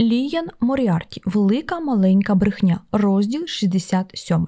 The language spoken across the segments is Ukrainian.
Ліян Моріарті Велика маленька брехня, розділ 67.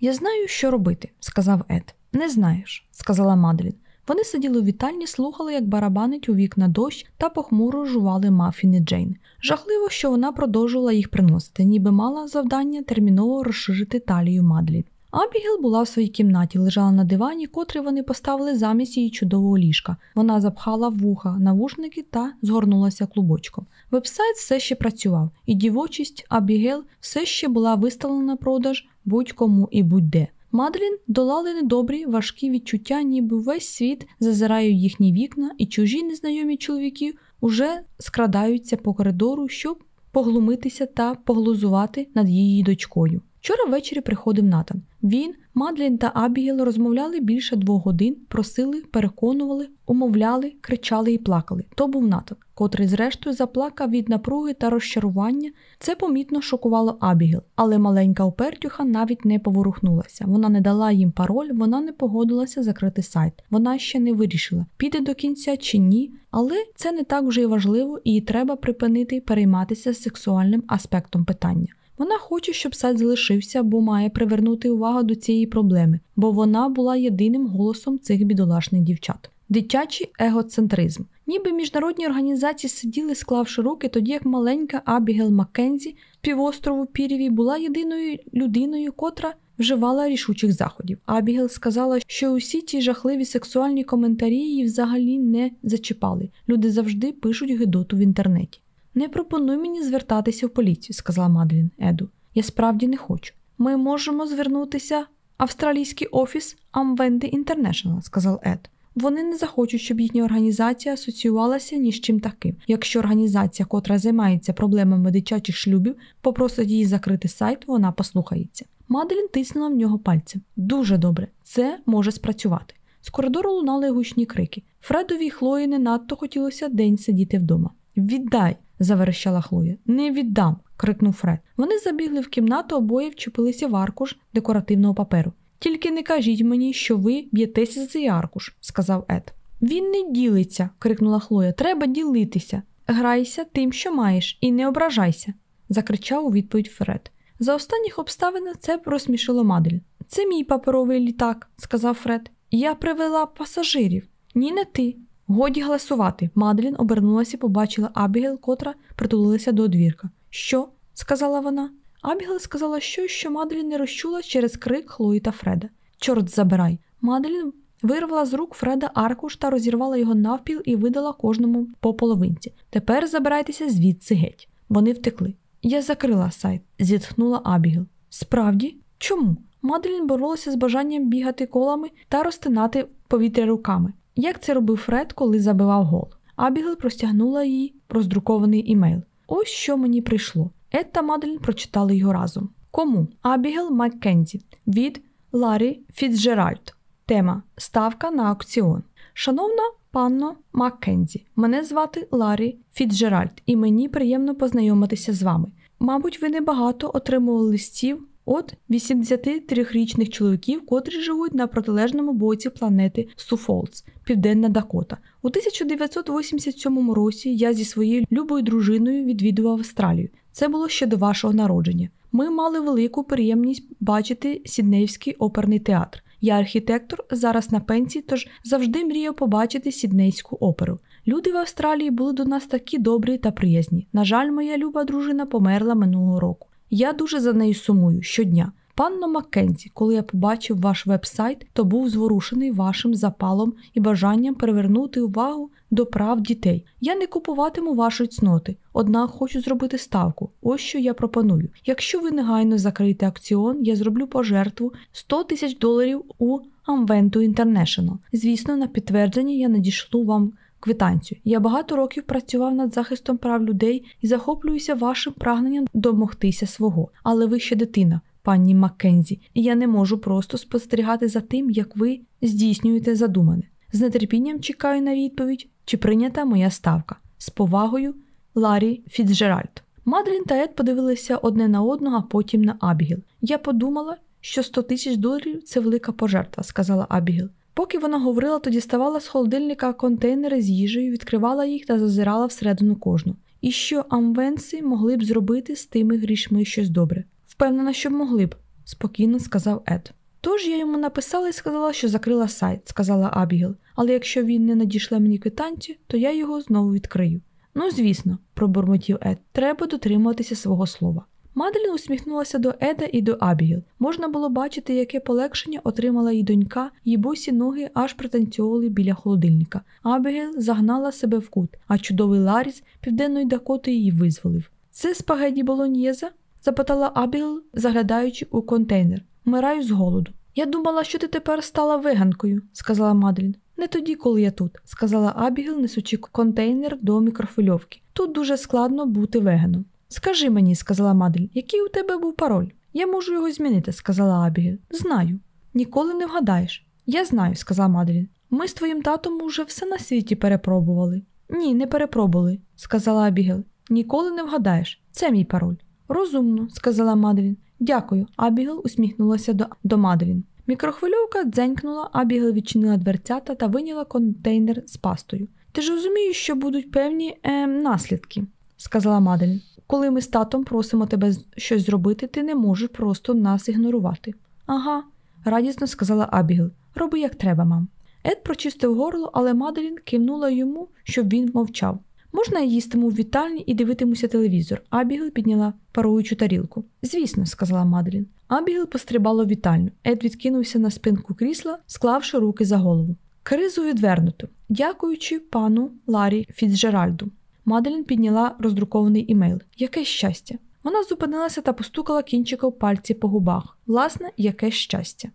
Я знаю, що робити, сказав Ед. Не знаєш, сказала Мадлін. Вони сиділи у вітальні, слухали, як барабанить у вікна дощ та похмуро жували мафіни Джейн. Жахливо, що вона продовжувала їх приносити, ніби мала завдання терміново розширити талію Мадлін. Абігіл була в своїй кімнаті, лежала на дивані, котрий вони поставили замість її чудового ліжка. Вона запхала вуха навушники та згорнулася клубочком. Вебсайт все ще працював, і дівочість Абігел все ще була виставлена на продаж будь-кому і будь-де. Мадлін долали недобрі, важкі відчуття, ніби весь світ зазирає в їхні вікна, і чужі незнайомі чоловіки уже скрадаються по коридору, щоб поглумитися та поглузувати над її дочкою. Вчора ввечері приходив Натан. Він, Мадлін та Абігіл розмовляли більше двох годин, просили, переконували, умовляли, кричали і плакали. То був Натан, котрий, зрештою, заплакав від напруги та розчарування. Це помітно шокувало Абігіл, але маленька опертюха навіть не поворухнулася. Вона не дала їм пароль, вона не погодилася закрити сайт. Вона ще не вирішила, піде до кінця чи ні. Але це не так вже й важливо, і треба припинити перейматися сексуальним аспектом питання. Вона хоче, щоб сайт залишився, бо має привернути увагу до цієї проблеми, бо вона була єдиним голосом цих бідолашних дівчат. Дитячий егоцентризм. Ніби міжнародні організації сиділи, склавши руки, тоді як маленька Абігел Маккензі з півострову Пірєві була єдиною людиною, котра вживала рішучих заходів. Абігел сказала, що усі ті жахливі сексуальні коментарі її взагалі не зачіпали. Люди завжди пишуть гидоту в інтернеті. Не пропонуй мені звертатися в поліцію, сказала Мадлін Еду. Я справді не хочу. Ми можемо звернутися в австралійський офіс Amvendi International», – сказав Ед. Вони не захочуть, щоб їхня організація асоціювалася ні з чим таким. Якщо організація, котра займається проблемами дитячих шлюбів, попросить її закрити сайт, вона послухається. Маделін тиснула в нього пальцем. Дуже добре, це може спрацювати. З коридору лунали гучні крики. Фредові й Хлої не надто хотілося день сидіти вдома. Віддай! Заверещала Хлоя. Не віддам. крикнув Фред. Вони забігли в кімнату, обоє вчепилися в аркуш декоративного паперу. Тільки не кажіть мені, що ви б'єтеся за цей аркуш, сказав Ед. Він не ділиться, крикнула Хлоя. Треба ділитися. Грайся тим, що маєш, і не ображайся, закричав у відповідь Фред. За останніх обставин це розсмішило Мадель. Це мій паперовий літак, сказав Фред. Я привела пасажирів. Ні, не ти. Годі галасувати. Маделін обернулася і побачила Абігел, котра притулилася до одвірка. Що? сказала вона. Абігел сказала щось, що Маделін не розчула через крик Хлої та Фреда. Чорт забирай. Маделін вирвала з рук Фреда аркуш та розірвала його навпіл і видала кожному по половинці. Тепер забирайтеся звідси геть. Вони втекли. Я закрила сайт, зітхнула Абігел. Справді? Чому? Маделін боролася з бажанням бігати колами та розтинати повітря руками як це робив Фред, коли забивав гол. Абігел простягнула їй роздрукований імейл. Ось що мені прийшло. Ед та Маделін прочитали його разом. Кому? Абігел Маккензі від Ларі Фіцджеральд. Тема Ставка на аукціон. Шановна панно Маккензі, мене звати Ларі Фіцджеральд, і мені приємно познайомитися з вами. Мабуть, ви небагато отримували листів От 83-річних чоловіків, котрі живуть на протилежному боці планети Суфолц, Південна Дакота. У 1987 році я зі своєю любою дружиною відвідував Австралію. Це було ще до вашого народження. Ми мали велику приємність бачити Сіднейський оперний театр. Я архітектор, зараз на пенсії, тож завжди мріяв побачити Сіднейську оперу. Люди в Австралії були до нас такі добрі та приязні. На жаль, моя люба дружина померла минулого року. Я дуже за нею сумую щодня. Панно Маккензі, коли я побачив ваш веб-сайт, то був зворушений вашим запалом і бажанням привернути увагу до прав дітей. Я не купуватиму вашої цноти, однак хочу зробити ставку. Ось що я пропоную. Якщо ви негайно закриєте акціон, я зроблю пожертву 100 тисяч доларів у Amventu International. Звісно, на підтвердження я надішлю вам квитанцію. Я багато років працював над захистом прав людей і захоплююся вашим прагненням домогтися свого. Але ви ще дитина, пані Маккензі, і я не можу просто спостерігати за тим, як ви здійснюєте задумане. З нетерпінням чекаю на відповідь, чи прийнята моя ставка. З повагою, Ларі Фіцджеральд. Мадрін та Ед подивилися одне на одного, а потім на Абігіл. Я подумала, що 100 тисяч доларів це велика пожертва, сказала Абігіл. Поки вона говорила, то діставала з холодильника контейнери з їжею, відкривала їх та зазирала всередину кожну. і що амвенси могли б зробити з тими грішми щось добре. Впевнена, що б могли б, спокійно сказав Ед. Тож я йому написала і сказала, що закрила сайт, сказала Абігел, але якщо він не надішле мені квитанцію, то я його знову відкрию. Ну, звісно, пробурмотів Ед, треба дотримуватися свого слова. Маделін усміхнулася до Еда і до Абігіл. Можна було бачити, яке полегшення отримала її донька, її босі ноги аж пританцьовували біля холодильника. Абігіл загнала себе в кут, а чудовий Ларіс південної Дакоти її визволив. Це спагеді болоньєза? запитала Абігіл, заглядаючи у контейнер. Вмираю з голоду. Я думала, що ти тепер стала веганкою, сказала Маделін. Не тоді, коли я тут, сказала Абігіл, несучи контейнер до мікрофильовки. Тут дуже складно бути веганом. Скажи мені, сказала Мадель, який у тебе був пароль? Я можу його змінити, сказала Абігель. Знаю. Ніколи не вгадаєш. Я знаю, сказала Маделін. Ми з твоїм татом уже все на світі перепробували. Ні, не перепробували, сказала Абігел. Ніколи не вгадаєш. Це мій пароль. Розумно, сказала Маделін. Дякую. Абігел усміхнулася до, до Маделін. Мікрохвильовка дзенькнула, Абігел відчинила дверцята та виняла контейнер з пастою. Ти ж розумієш, що будуть певні е, наслідки, сказала Маделін. Коли ми з татом просимо тебе щось зробити, ти не можеш просто нас ігнорувати. Ага, радісно сказала Абігел. Роби як треба, мам. Ед прочистив горло, але Маделін кивнула йому, щоб він мовчав. Можна я їстиму в вітальні і дивитимуся телевізор. Абігел підняла паруючу тарілку. Звісно, сказала Маделін. Абігел пострибала в вітальню. Ед відкинувся на спинку крісла, склавши руки за голову. Кризу відвернуто, дякуючи пану Ларі Фіцджеральду. Маделін підняла роздрукований імейл. Яке щастя! Вона зупинилася та постукала кінчиком пальці по губах. Власне, яке щастя.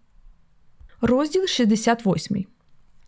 Розділ 68.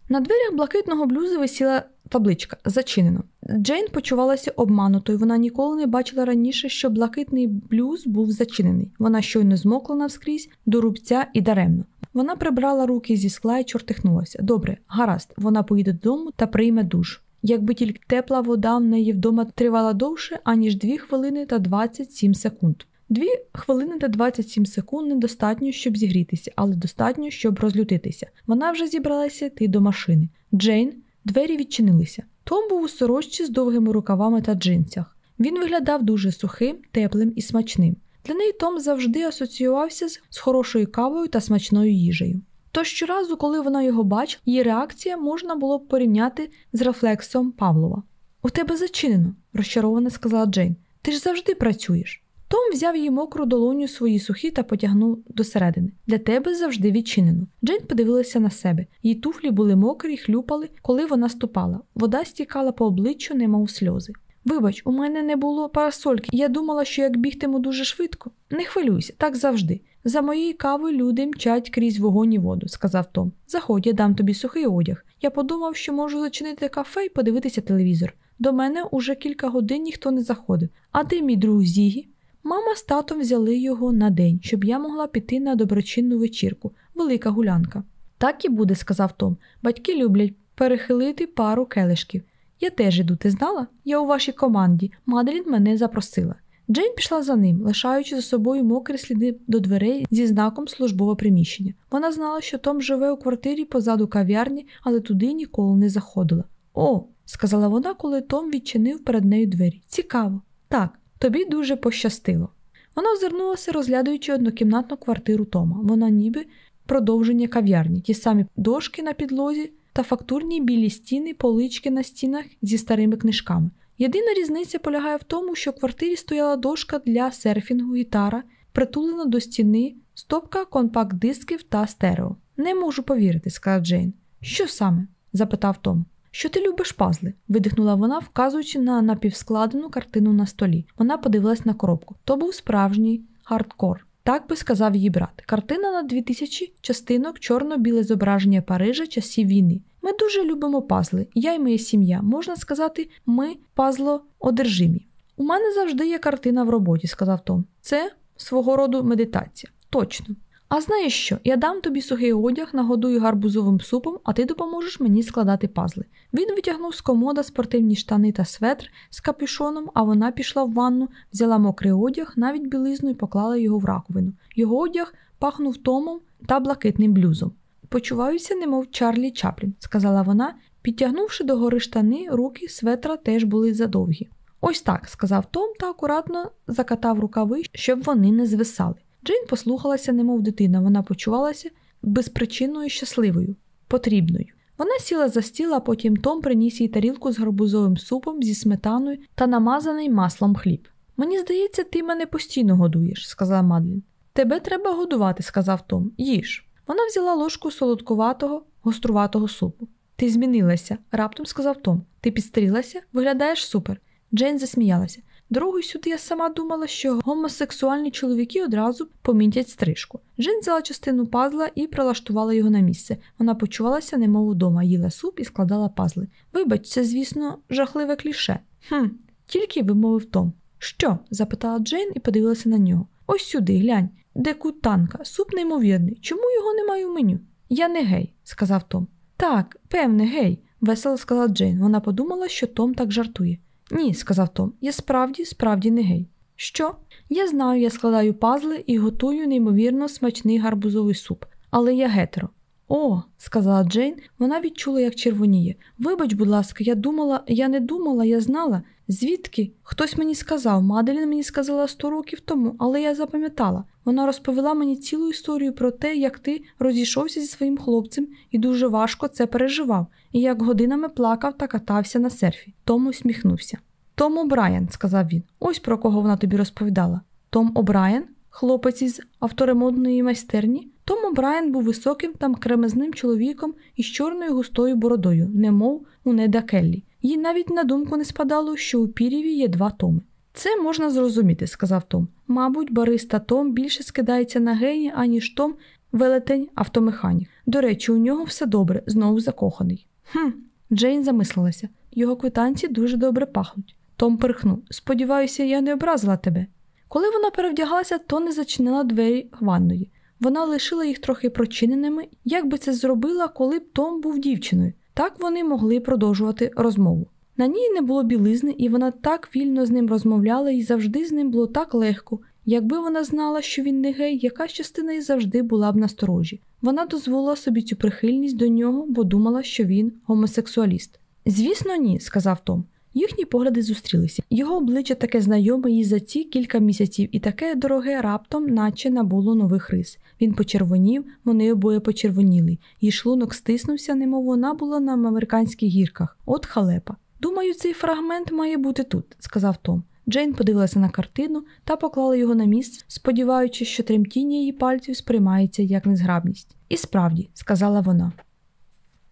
На дверях блакитного блюзу висіла табличка Зачинено. Джейн почувалася обманутою. Вона ніколи не бачила раніше, що блакитний блюз був зачинений. Вона щойно змокла навскрізь до рубця і даремно. Вона прибрала руки зі скла і чортихнулася. Добре, гаразд, вона поїде додому та прийме душ якби тільки тепла вода в неї вдома тривала довше, аніж 2 хвилини та 27 секунд. Дві хвилини та 27 секунд недостатньо, щоб зігрітися, але достатньо, щоб розлютитися. Вона вже зібралася йти до машини. Джейн, двері відчинилися. Том був у сорочці з довгими рукавами та джинсях. Він виглядав дуже сухим, теплим і смачним. Для неї Том завжди асоціювався з хорошою кавою та смачною їжею. Тож щоразу, коли вона його бачила, її реакція можна було б порівняти з рефлексом Павлова. У тебе зачинено, розчаровано сказала Джейн. Ти ж завжди працюєш. Том взяв її мокру долоню свої сухі та потягнув до середини. Для тебе завжди відчинено. Джейн подивилася на себе. Її туфлі були мокрі хлюпали, коли вона ступала. Вода стікала по обличчю, немов сльози. Вибач, у мене не було парасольки, я думала, що як бігтиму дуже швидко. Не хвилюйся, так завжди. За моєю кавою люди мчать крізь вогонь і воду, сказав Том. Заходь, я дам тобі сухий одяг. Я подумав, що можу зачинити кафе і подивитися телевізор. До мене уже кілька годин ніхто не заходив. А де мій друг Зігі? Мама з татом взяли його на день, щоб я могла піти на доброчинну вечірку, велика гулянка. Так і буде, сказав Том. Батьки люблять перехилити пару келишків. Я теж іду, ти знала? Я у вашій команді. Маделін мене запросила. Джейн пішла за ним, лишаючи за собою мокрі сліди до дверей зі знаком службове приміщення. Вона знала, що Том живе у квартирі позаду кав'ярні, але туди ніколи не заходила. О, сказала вона, коли Том відчинив перед нею двері. Цікаво. Так, тобі дуже пощастило. Вона озирнулася, розглядуючи однокімнатну квартиру Тома. Вона ніби продовження кав'ярні, ті самі дошки на підлозі та фактурні білі стіни, полички на стінах зі старими книжками. Єдина різниця полягає в тому, що в квартирі стояла дошка для серфінгу, гітара, притулена до стіни, стопка компакт-дисків та стерео. Не можу повірити, сказав Джейн. Що саме? запитав Том. Що ти любиш пазли? видихнула вона, вказуючи на напівскладену картину на столі. Вона подивилась на коробку. То був справжній хардкор. Так би сказав її брат. Картина на 2000 частинок, чорно-біле зображення Парижа часів війни. Ми дуже любимо пазли. Я і моя сім'я. Можна сказати, ми пазло одержимі. У мене завжди є картина в роботі, сказав Том. Це свого роду медитація. Точно. А знаєш що? Я дам тобі сухий одяг, нагодую гарбузовим супом, а ти допоможеш мені складати пазли. Він витягнув з комода спортивні штани та светр з капюшоном, а вона пішла в ванну, взяла мокрий одяг, навіть білизну і поклала його в раковину. Його одяг пахнув томом та блакитним блюзом. Почуваюся, немов Чарлі Чаплін, сказала вона, підтягнувши до гори штани, руки светра теж були задовгі. Ось так, сказав Том та акуратно закатав рукави, щоб вони не звисали. Джейн послухалася, немов дитина, вона почувалася безпричинною щасливою, потрібною. Вона сіла за стіл, а потім Том приніс їй тарілку з гарбузовим супом зі сметаною та намазаний маслом хліб. Мені здається, ти мене постійно годуєш, сказала Мадлін. Тебе треба годувати, сказав Том. Їж. Вона взяла ложку солодкуватого, гоструватого супу. Ти змінилася, раптом сказав Том. Ти підстрілася? Виглядаєш супер. Джейн засміялася. Дорогою сюди я сама думала, що гомосексуальні чоловіки одразу помітять стрижку. Джейн взяла частину пазла і прилаштувала його на місце. Вона почувалася, немов удома, їла суп і складала пазли. Вибач, це, звісно, жахливе кліше. Хм, тільки вимовив Том. Що? запитала Джейн і подивилася на нього. Ось сюди, глянь, де кут суп неймовірний. Чому його немає у меню? Я не гей, сказав Том. Так, певне, гей, весело сказала Джейн. Вона подумала, що Том так жартує. Ні, сказав Том, я справді, справді не гей. Що? Я знаю, я складаю пазли і готую неймовірно смачний гарбузовий суп, але я гетеро. О, сказала Джейн, вона відчула, як червоніє. Вибач, будь ласка, я думала, я не думала, я знала. Звідки? Хтось мені сказав, Маделін мені сказала сто років тому, але я запам'ятала. Вона розповіла мені цілу історію про те, як ти розійшовся зі своїм хлопцем і дуже важко це переживав, і як годинами плакав та катався на серфі. Том усміхнувся. Том О'Брайен, сказав він. Ось про кого вона тобі розповідала. Том О'Брайен? Хлопець із авторемонтної майстерні? Том О'Брайен був високим та кремезним чоловіком із чорною густою бородою, немов у Неда Келлі. Їй навіть на думку не спадало, що у Пірріві є два Томи. Це можна зрозуміти, сказав Том. Мабуть, бариста Том більше скидається на гені, аніж Том велетень автомеханік. До речі, у нього все добре, знову закоханий. Хм, Джейн замислилася. Його квитанції дуже добре пахнуть. Том перхнув. Сподіваюся, я не образила тебе. Коли вона перевдягалася, то не зачинила двері ванної. Вона лишила їх трохи прочиненими, як би це зробила, коли б Том був дівчиною. Так вони могли продовжувати розмову. На ній не було білизни, і вона так вільно з ним розмовляла, і завжди з ним було так легко. Якби вона знала, що він не гей, якась частина і завжди була б насторожі. Вона дозволила собі цю прихильність до нього, бо думала, що він гомосексуаліст. Звісно, ні, сказав Том. Їхні погляди зустрілися. Його обличчя таке знайоме їй за ці кілька місяців, і таке дороге раптом, наче набуло нових рис. Він почервонів, вони обоє почервоніли. Її шлунок стиснувся, немов вона була на американських гірках. От халепа. Думаю, цей фрагмент має бути тут, сказав Том. Джейн подивилася на картину та поклала його на місце, сподіваючись, що тремтіння її пальців сприймається як незграбність. І справді, сказала вона.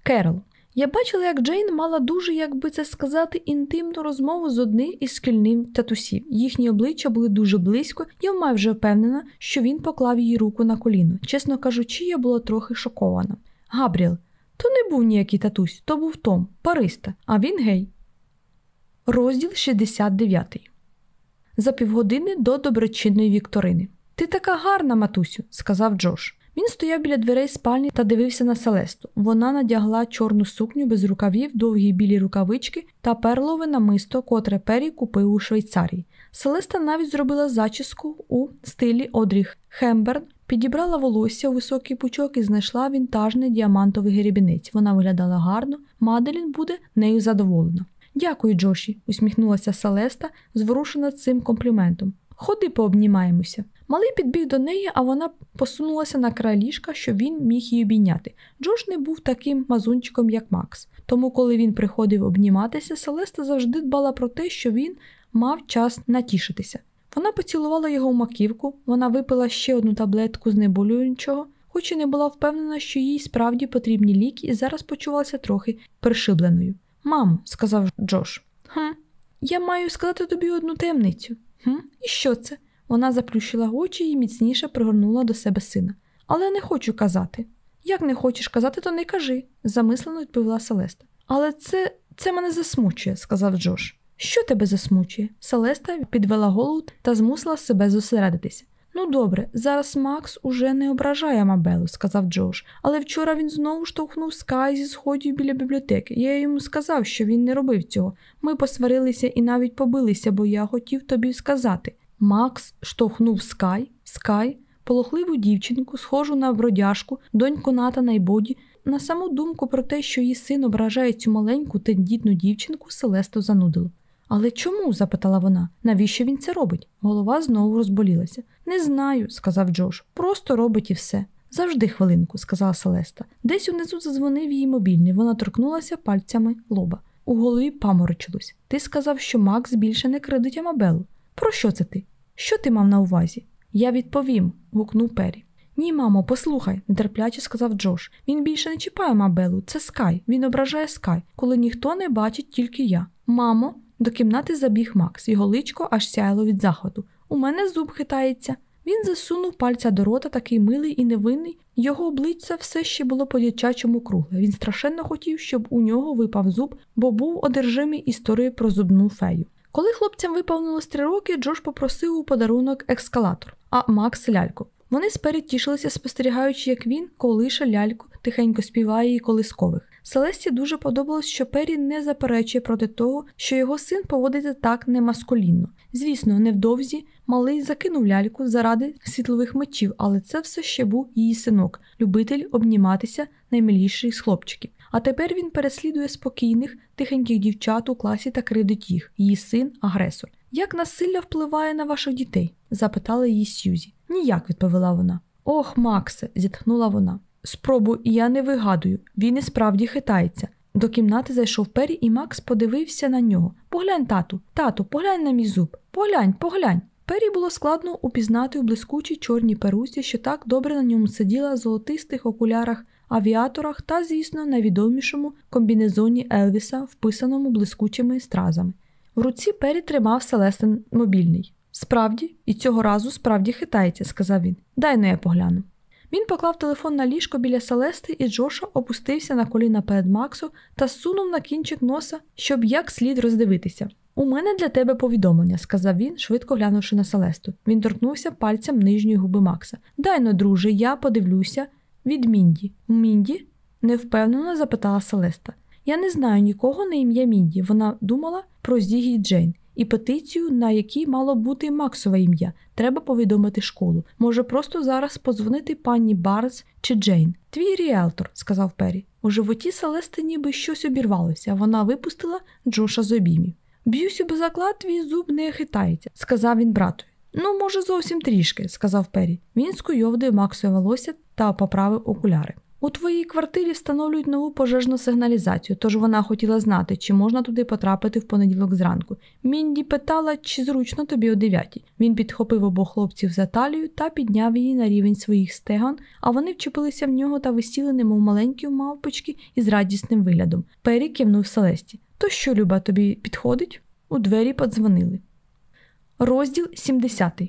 Керол. Я бачила, як Джейн мала дуже, як би це сказати, інтимну розмову з одним із шкільним татусів. Їхні обличчя були дуже близько, я майже впевнена, що він поклав її руку на коліно. Чесно кажучи, я була трохи шокована. Габріел, то не був ніякий татусь, то був Том, Париста, а він гей. Розділ 69 За півгодини до доброчинної вікторини. Ти така гарна, матусю, сказав Джош. Він стояв біля дверей спальні та дивився на Селесту. Вона надягла чорну сукню без рукавів, довгі білі рукавички та перлове намисто, котре Перрі купив у Швейцарії. Селеста навіть зробила зачіску у стилі Одрі Хепберн, підібрала волосся у високий пучок і знайшла вінтажний діамантовий гребінець. Вона виглядала гарно, Маделін буде нею задоволена. Дякую, Джоші, усміхнулася Селеста, зворушена цим компліментом. Ходи пообнімаємося. Малий підбіг до неї, а вона посунулася на край ліжка, щоб він міг її обійняти. Джош не був таким мазунчиком, як Макс. Тому, коли він приходив обніматися, Селеста завжди дбала про те, що він мав час натішитися. Вона поцілувала його в маківку, вона випила ще одну таблетку знеболюючого, хоч і не була впевнена, що їй справді потрібні ліки, і зараз почувалася трохи пришибленою. Мамо, сказав Джош, «Хм, я маю сказати тобі одну таємницю. «Хм, І що це? Вона заплющила очі і міцніше пригорнула до себе сина. Але не хочу казати. Як не хочеш казати, то не кажи, замислено відповіла Селеста. Але це це мене засмучує, сказав Джош. Що тебе засмучує? Селеста підвела голову та змусила себе зосередитися. Ну добре, зараз Макс уже не ображає Мабелу, сказав Джош, але вчора він знову штовхнув Скай зі сходів біля бібліотеки. Я йому сказав, що він не робив цього. Ми посварилися і навіть побилися, бо я хотів тобі сказати. Макс штовхнув Скай, Скай, полохливу дівчинку, схожу на бродяжку, доньку Натана й Боді. На саму думку про те, що її син ображає цю маленьку тендітну дівчинку, Селесту занудило. Але чому? запитала вона. Навіщо він це робить? Голова знову розболілася. Не знаю, сказав Джош. Просто робить і все. Завжди хвилинку, сказала Селеста. Десь унизу зазвонив її мобільний. Вона торкнулася пальцями лоба. У голові паморочилось. Ти сказав, що Макс більше не кредить Амабелу. Про що це ти? Що ти мав на увазі? Я відповім, гукнув Пері. Ні, мамо, послухай, нетерпляче сказав Джош. Він більше не чіпає Мабелу. Це Скай. Він ображає Скай, коли ніхто не бачить, тільки я. Мамо, до кімнати забіг Макс, його личко аж сяяло від заходу. У мене зуб хитається. Він засунув пальця до рота, такий милий і невинний. Його обличчя все ще було по дячачому кругле. Він страшенно хотів, щоб у нього випав зуб, бо був одержимий історією про зубну фею. Коли хлопцям виповнилось три роки, Джош попросив у подарунок ескалатор, а Макс ляльку. Вони сперед тішилися, спостерігаючи, як він колише ляльку, тихенько співає її колискових. Селесті дуже подобалось, що Пері не заперечує проти того, що його син поводиться так немаскулінно. Звісно, невдовзі малий закинув ляльку заради світлових мечів, але це все ще був її синок, любитель обніматися наймиліший з хлопчиків. А тепер він переслідує спокійних, тихеньких дівчат у класі та кривдить їх, її син агресор. Як насилля впливає на ваших дітей? запитала її Сюзі. Ніяк, відповіла вона. Ох, Максе, зітхнула вона. Спробуй, я не вигадую, він і справді хитається. До кімнати зайшов Пері, і Макс подивився на нього. Поглянь, тату, тату, поглянь на мій зуб. Поглянь, поглянь. Пері було складно упізнати у блискучій чорній перусі, що так добре на ньому сиділа в золотистих окулярах, авіаторах та, звісно, найвідомішому комбінезоні Елвіса, вписаному блискучими стразами. В руці Пері тримав Селестин мобільний. Справді, і цього разу справді хитається, сказав він. Дай но я погляну. Він поклав телефон на ліжко біля Селести, і Джоша опустився на коліна перед Максу та сунув на кінчик носа, щоб як слід роздивитися. У мене для тебе повідомлення, сказав він, швидко глянувши на Селесту. Він торкнувся пальцем нижньої губи Макса. Дай но, друже, я подивлюся від Мінді. Мінді? невпевнено запитала Селеста. Я не знаю нікого на ім'я Мінді. Вона думала про Зігі Джейн і петицію, на якій мало бути Максове ім'я. Треба повідомити школу. Може, просто зараз позвонити пані Барс чи Джейн. Твій ріелтор, сказав Пері. У животі Селести ніби щось обірвалося, вона випустила Джоша з обіймів. Б'юся бо заклад, твій зуб не хитається, сказав він братові. Ну, може, зовсім трішки, сказав Пері. Він скуйовдив Максове волосся та поправив окуляри. У твоїй квартирі встановлюють нову пожежну сигналізацію, тож вона хотіла знати, чи можна туди потрапити в понеділок зранку. Мінді питала, чи зручно тобі о дев'ятій. Він підхопив обох хлопців за талію та підняв її на рівень своїх стегон, а вони вчепилися в нього та висіли, немов маленькі мавпочки із радісним виглядом. Пері кивнув Селесті. То що, Люба, тобі підходить? У двері подзвонили. Розділ 70.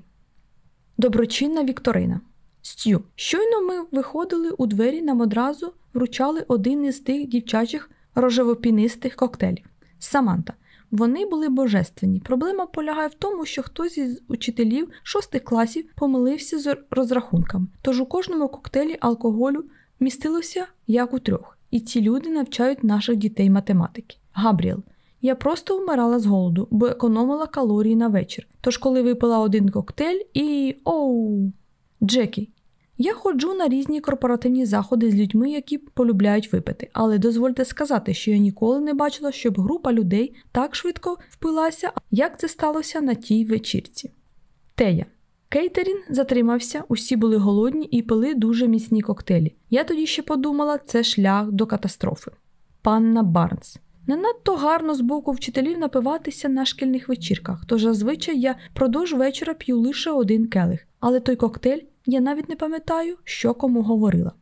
Доброчинна Вікторина. Стю. Щойно ми виходили у двері, нам одразу вручали один із тих дівчачих рожевопінистих коктейлів. Саманта. Вони були божественні. Проблема полягає в тому, що хтось із учителів шостих класів помилився з розрахунками. Тож у кожному коктейлі алкоголю містилося як у трьох, і ці люди навчають наших дітей математики. Габріел. Я просто вмирала з голоду, бо економила калорії на вечір. Тож, коли випила один коктейль і. оу. Джекі, я ходжу на різні корпоративні заходи з людьми, які полюбляють випити, але дозвольте сказати, що я ніколи не бачила, щоб група людей так швидко впилася, як це сталося на тій вечірці. Тея. Кейтерін затримався, усі були голодні і пили дуже міцні коктейлі. Я тоді ще подумала, це шлях до катастрофи. Панна Барнс. Не надто гарно з боку вчителів напиватися на шкільних вечірках, тож зазвичай я продовж вечора п'ю лише один келих, але той коктейль я навіть не пам'ятаю, що кому говорила.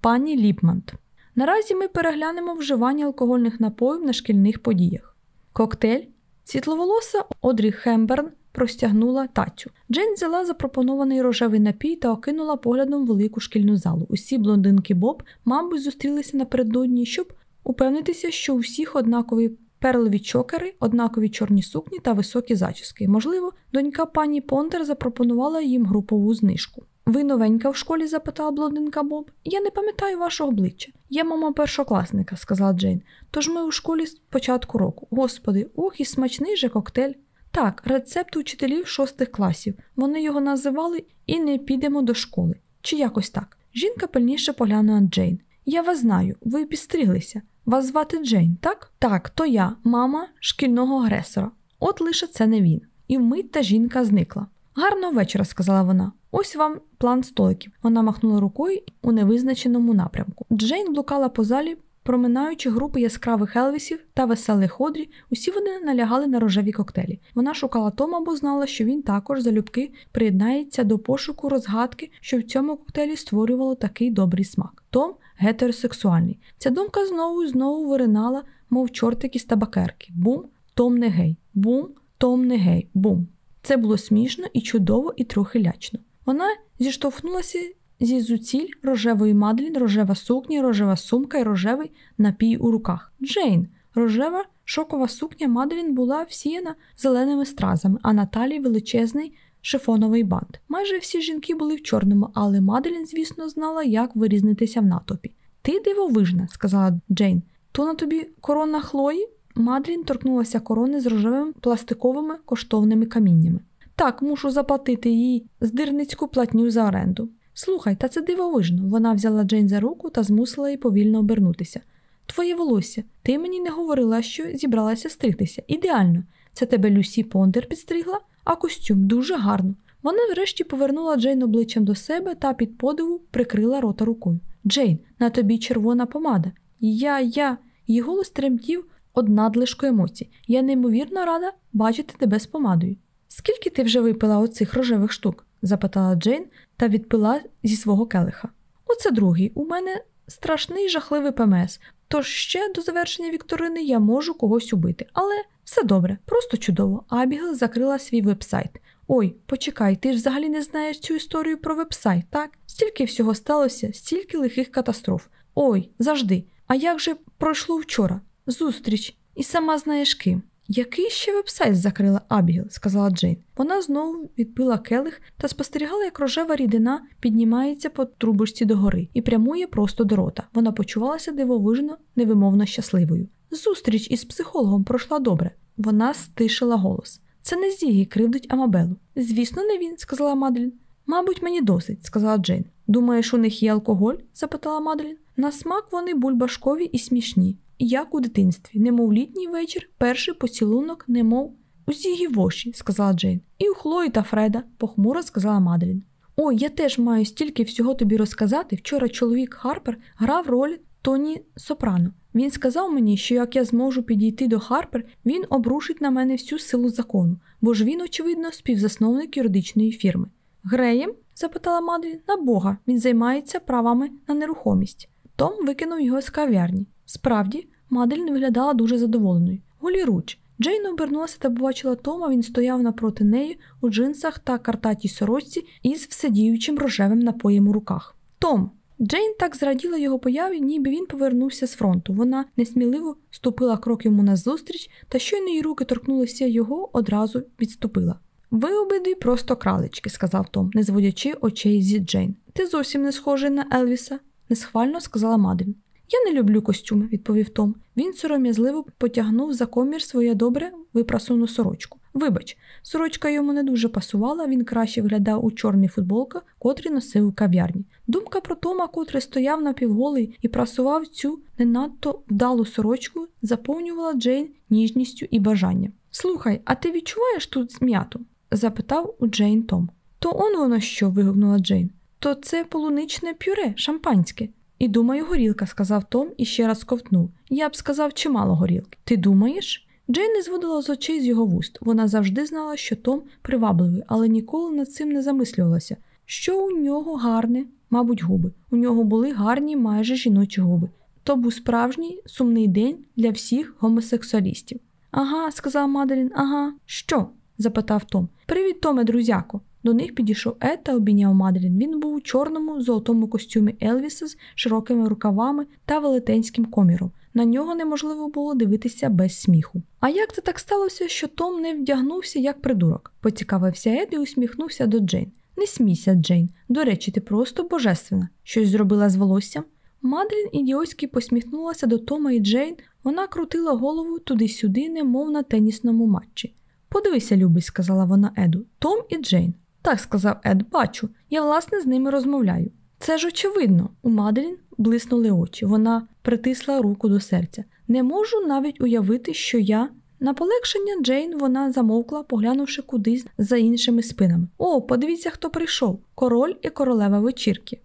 Пані Ліпмант. Наразі ми переглянемо вживання алкогольних напоїв на шкільних подіях. Коктейль світловолоса Одрі Хепберн простягнула тацю. Джейн взяла запропонований рожевий напій та окинула поглядом велику шкільну залу. Усі блондинки Боб, мабуть, зустрілися напередодні, щоб упевнитися, що у всіх однакові перлові чокери, однакові чорні сукні та високі зачіски. Можливо, донька пані Понтер запропонувала їм групову знижку. Ви новенька в школі? запитала блондинка Боб. Я не пам'ятаю вашого обличчя. Я мама першокласника, сказала Джейн. Тож ми у школі з початку року. Господи, ох, і смачний же коктейль. Так, рецепт учителів шостих класів. Вони його називали і не підемо до школи. Чи якось так. Жінка пильніше поглянула на Джейн. Я вас знаю, ви підстріглися. Вас звати Джейн, так? Так, то я, мама шкільного агресора. От лише це не він. І вмить та жінка зникла. Гарного вечора, сказала вона. Ось вам план столиків. Вона махнула рукою у невизначеному напрямку. Джейн блукала по залі, проминаючи групи яскравих елвісів та веселих ходрі, усі вони налягали на рожеві коктейлі. Вона шукала Тома, бо знала, що він також залюбки приєднається до пошуку розгадки, що в цьому коктейлі створювало такий добрий смак. Том гетеросексуальний. Ця думка знову і знову виринала, мов чортик із табакерки. Бум, Том не гей. Бум, Том не гей. Бум. Це було смішно і чудово, і трохи лячно. Вона зіштовхнулася зі зуціль рожевої мадлін, рожева сукня, рожева сумка і рожевий напій у руках. Джейн, рожева шокова сукня Мадлін була всіяна зеленими стразами, а на талії величезний шифоновий бант. Майже всі жінки були в чорному, але Мадлін, звісно, знала, як вирізнитися в натопі. Ти дивовижна, сказала Джейн. То на тобі корона Хлої? Мадлін торкнулася корони з рожевими пластиковими коштовними каміннями. Так, мушу заплатити їй здирницьку платню за оренду. Слухай, та це дивовижно. Вона взяла Джейн за руку та змусила її повільно обернутися. Твоє волосся, ти мені не говорила, що зібралася стригтися. Ідеально. Це тебе Люсі Пондер підстригла, а костюм дуже гарно. Вона врешті повернула Джейн обличчям до себе та під подиву прикрила рота рукою. Джейн, на тобі червона помада. Я, я. Її голос тремтів од надлишку емоцій. Я неймовірно рада бачити тебе з помадою. Скільки ти вже випила оцих рожевих штук? запитала Джейн та відпила зі свого келиха. Оце другий. У мене страшний жахливий ПМС, тож ще до завершення вікторини я можу когось убити. Але все добре, просто чудово. Абігел закрила свій вебсайт. Ой, почекай, ти ж взагалі не знаєш цю історію про вебсайт, так? Стільки всього сталося, стільки лихих катастроф. Ой, завжди. А як же пройшло вчора? Зустріч, і сама знаєш ким. Який ще вебсайт закрила Абігіл, сказала Джейн. Вона знову відпила келих та спостерігала, як рожева рідина піднімається по трубочці догори і прямує просто до рота. Вона почувалася дивовижно, невимовно щасливою. Зустріч із психологом пройшла добре. Вона стишила голос. Це не Зігі кривдить Амабелу. Звісно, не він, сказала Мадлін. Мабуть, мені досить, сказала Джейн. Думаєш, у них є алкоголь? запитала Мадлін. На смак вони бульбашкові і смішні як у дитинстві, немов літній вечір, перший поцілунок, немов у Зігі воші, сказала Джейн. І у Хлої та Фреда, похмуро сказала Маделін. Ой, я теж маю стільки всього тобі розказати. Вчора чоловік Харпер грав роль Тоні Сопрано. Він сказав мені, що як я зможу підійти до Харпер, він обрушить на мене всю силу закону, бо ж він, очевидно, співзасновник юридичної фірми. Греєм? запитала Мадлін, на Бога, він займається правами на нерухомість. Том викинув його з кав'ярні. Справді, Маделін виглядала дуже задоволеною. Голіруч. Джейн обернулася та побачила Тома, він стояв напроти неї у джинсах та картатій сорочці із вседіючим рожевим напоєм у руках. Том. Джейн так зраділа його появі, ніби він повернувся з фронту. Вона несміливо ступила крок йому назустріч, та щойно її руки торкнулися його, одразу відступила. Ви обидві просто кралечки, сказав Том, не зводячи очей зі Джейн. Ти зовсім не схожий на Елвіса, несхвально сказала Маделін. Я не люблю костюми, відповів Том. Він сором'язливо потягнув за комір своє добре випрасуну сорочку. Вибач, сорочка йому не дуже пасувала, він краще виглядав у чорній футболках, котрі носив у кав'ярні. Думка про Тома, котрий стояв напівголий і прасував цю не надто вдалу сорочку, заповнювала Джейн ніжністю і бажанням. Слухай, а ти відчуваєш тут зм'яту? запитав у Джейн Том. То он воно що? вигукнула Джейн. То це полуничне пюре, шампанське. І думаю, горілка, сказав Том і ще раз ковтнув. Я б сказав чимало горілки. Ти думаєш? Джейн не зводила з очей з його вуст. Вона завжди знала, що Том привабливий, але ніколи над цим не замислювалася. Що у нього гарне, мабуть, губи. У нього були гарні майже жіночі губи. То був справжній сумний день для всіх гомосексуалістів. Ага, сказав Маделін, ага. Що? запитав Том. Привіт, Томе, друзяко. До них підійшов Ед та обійняв Маделін. Він був у чорному золотому костюмі Елвіса з широкими рукавами та велетенським коміром. На нього неможливо було дивитися без сміху. А як це так сталося, що Том не вдягнувся як придурок? поцікавився Ед і усміхнувся до Джейн. Не смійся, Джейн. До речі, ти просто божественна. Щось зробила з волоссям. Маделін ідіотськи посміхнулася до Тома і Джейн. Вона крутила голову туди-сюди, немов на тенісному матчі. Подивися, любий, сказала вона Еду, Том і Джейн. Так сказав Ед, бачу, я власне з ними розмовляю. Це ж очевидно, у Маделін блиснули очі. Вона притисла руку до серця. Не можу навіть уявити, що я На полегшення Джейн вона замовкла, поглянувши кудись за іншими спинами. О, подивіться, хто прийшов король і королева вечірки.